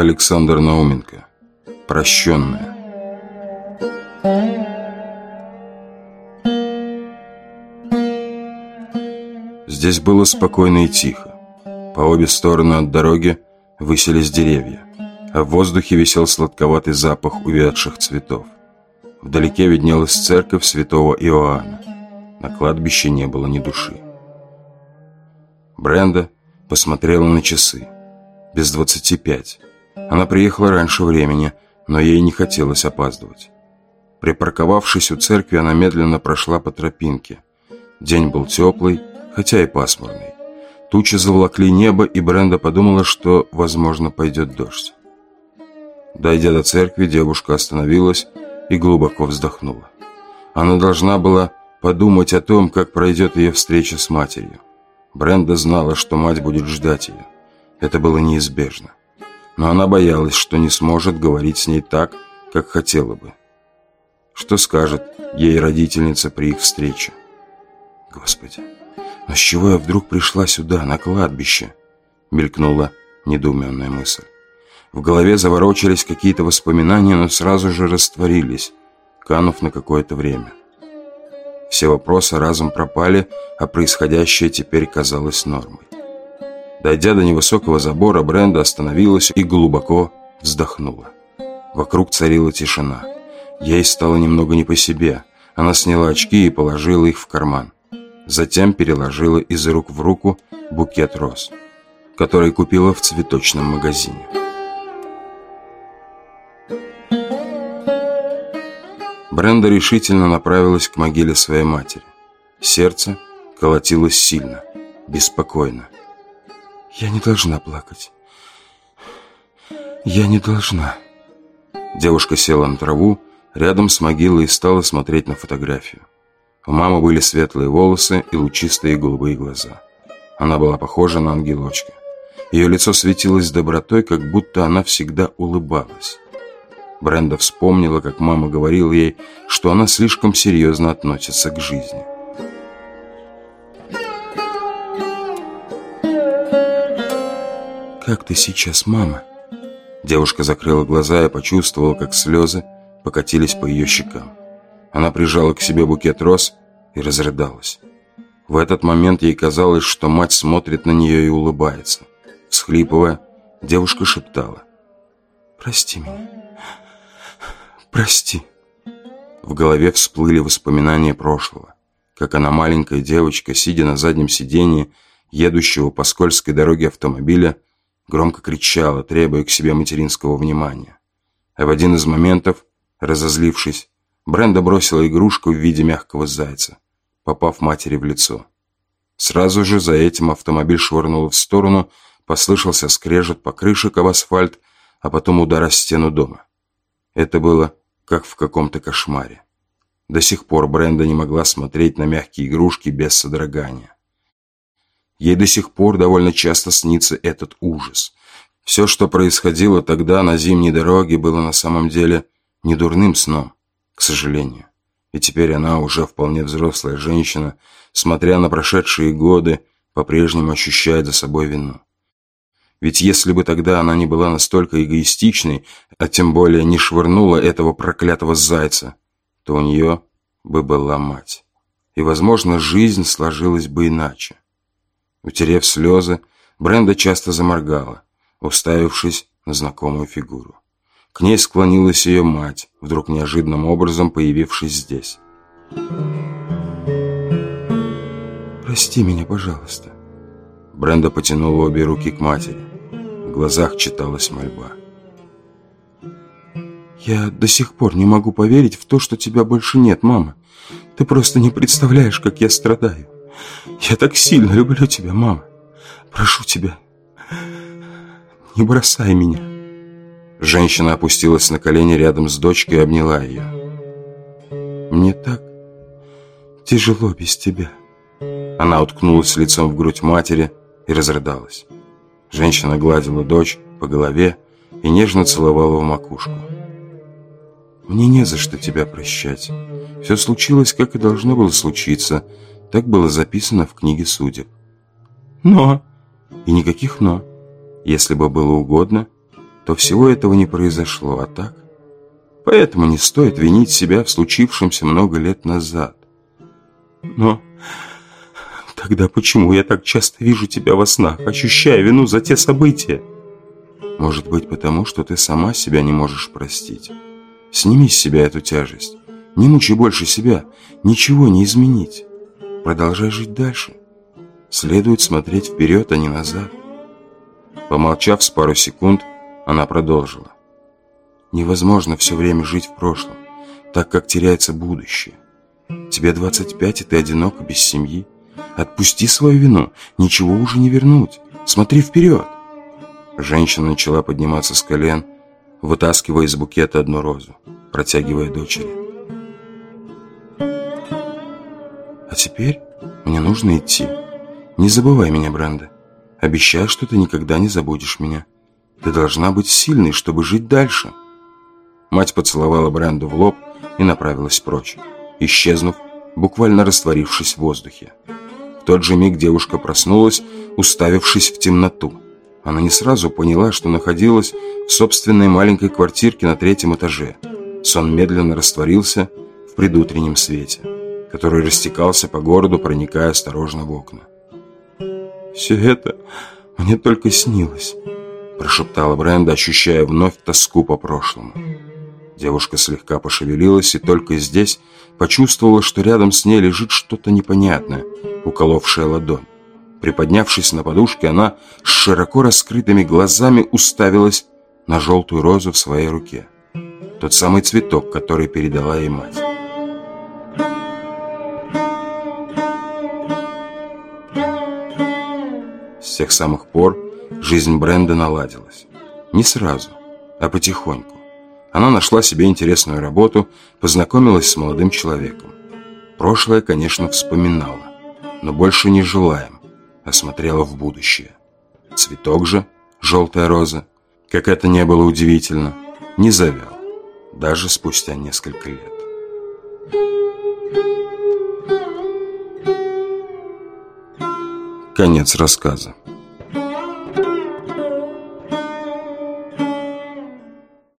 Александр Науменко. Прощенная. Здесь было спокойно и тихо. По обе стороны от дороги высились деревья, а в воздухе висел сладковатый запах увядших цветов. Вдалеке виднелась церковь святого Иоанна. На кладбище не было ни души. Бренда посмотрела на часы. Без двадцати пять. Она приехала раньше времени, но ей не хотелось опаздывать. Припарковавшись у церкви, она медленно прошла по тропинке. День был теплый, хотя и пасмурный. Тучи заволокли небо, и Бренда подумала, что, возможно, пойдет дождь. Дойдя до церкви, девушка остановилась и глубоко вздохнула. Она должна была подумать о том, как пройдет ее встреча с матерью. Бренда знала, что мать будет ждать ее. Это было неизбежно. Но она боялась, что не сможет говорить с ней так, как хотела бы. Что скажет ей родительница при их встрече? Господи, но с чего я вдруг пришла сюда, на кладбище? Мелькнула недоуменная мысль. В голове заворочились какие-то воспоминания, но сразу же растворились, канув на какое-то время. Все вопросы разом пропали, а происходящее теперь казалось нормой. Дойдя до невысокого забора, Бренда остановилась и глубоко вздохнула. Вокруг царила тишина. Ей стало немного не по себе. Она сняла очки и положила их в карман. Затем переложила из рук в руку букет роз, который купила в цветочном магазине. Бренда решительно направилась к могиле своей матери. Сердце колотилось сильно, беспокойно. «Я не должна плакать. Я не должна». Девушка села на траву рядом с могилой и стала смотреть на фотографию. У мамы были светлые волосы и лучистые голубые глаза. Она была похожа на ангелочка. Ее лицо светилось добротой, как будто она всегда улыбалась. Бренда вспомнила, как мама говорила ей, что она слишком серьезно относится к жизни. «Как ты сейчас, мама?» Девушка закрыла глаза и почувствовала, как слезы покатились по ее щекам. Она прижала к себе букет роз и разрыдалась. В этот момент ей казалось, что мать смотрит на нее и улыбается. Всхлипывая, девушка шептала. «Прости меня. Прости». В голове всплыли воспоминания прошлого. Как она, маленькая девочка, сидя на заднем сиденье, едущего по скользкой дороге автомобиля, громко кричала, требуя к себе материнского внимания. А в один из моментов, разозлившись, Бренда бросила игрушку в виде мягкого зайца, попав матери в лицо. Сразу же за этим автомобиль швырнул в сторону, послышался скрежет по крыше об асфальт, а потом удар о стену дома. Это было как в каком-то кошмаре. До сих пор Бренда не могла смотреть на мягкие игрушки без содрогания. Ей до сих пор довольно часто снится этот ужас. Все, что происходило тогда на зимней дороге, было на самом деле не дурным сном, к сожалению. И теперь она, уже вполне взрослая женщина, смотря на прошедшие годы, по-прежнему ощущает за собой вину. Ведь если бы тогда она не была настолько эгоистичной, а тем более не швырнула этого проклятого зайца, то у нее бы была мать. И, возможно, жизнь сложилась бы иначе. Утерев слезы, Бренда часто заморгала, уставившись на знакомую фигуру. К ней склонилась ее мать, вдруг неожиданным образом появившись здесь. «Прости меня, пожалуйста». Бренда потянула обе руки к матери. В глазах читалась мольба. «Я до сих пор не могу поверить в то, что тебя больше нет, мама. Ты просто не представляешь, как я страдаю. Я так сильно люблю тебя, мама. Прошу тебя, не бросай меня». Женщина опустилась на колени рядом с дочкой и обняла ее. «Мне так тяжело без тебя». Она уткнулась лицом в грудь матери и разрыдалась. Женщина гладила дочь по голове и нежно целовала в макушку. «Мне не за что тебя прощать. Все случилось, как и должно было случиться. Так было записано в книге судеб. Но...» «И никаких «но». Если бы было угодно, то всего этого не произошло, а так? Поэтому не стоит винить себя в случившемся много лет назад. Но тогда почему я так часто вижу тебя во снах, ощущая вину за те события? Может быть, потому что ты сама себя не можешь простить. Сними с себя эту тяжесть. Не мучай больше себя. Ничего не изменить. Продолжай жить дальше. Следует смотреть вперед, а не назад. Помолчав с пару секунд, она продолжила. Невозможно все время жить в прошлом, так как теряется будущее. Тебе 25, и ты одинок без семьи. Отпусти свою вину, ничего уже не вернуть. Смотри вперед. Женщина начала подниматься с колен, вытаскивая из букета одну розу, протягивая дочери. А теперь мне нужно идти. Не забывай меня, Бренда. Обещай, что ты никогда не забудешь меня. Ты должна быть сильной, чтобы жить дальше. Мать поцеловала Бренду в лоб и направилась прочь, исчезнув, буквально растворившись в воздухе. В тот же миг девушка проснулась, уставившись в темноту. Она не сразу поняла, что находилась в собственной маленькой квартирке на третьем этаже. Сон медленно растворился в предутреннем свете, который растекался по городу, проникая осторожно в окна. «Все это мне только снилось», – прошептала Бренда, ощущая вновь тоску по прошлому. Девушка слегка пошевелилась и только здесь почувствовала, что рядом с ней лежит что-то непонятное, уколовшее ладонь. Приподнявшись на подушке, она с широко раскрытыми глазами уставилась на желтую розу в своей руке. Тот самый цветок, который передала ей мать. Тех самых пор жизнь Бренда наладилась. Не сразу, а потихоньку. Она нашла себе интересную работу, познакомилась с молодым человеком. Прошлое, конечно, вспоминала, но больше не желаем осмотрела в будущее. Цветок же, желтая роза, как это не было удивительно, не завял, даже спустя несколько лет. Конец рассказа.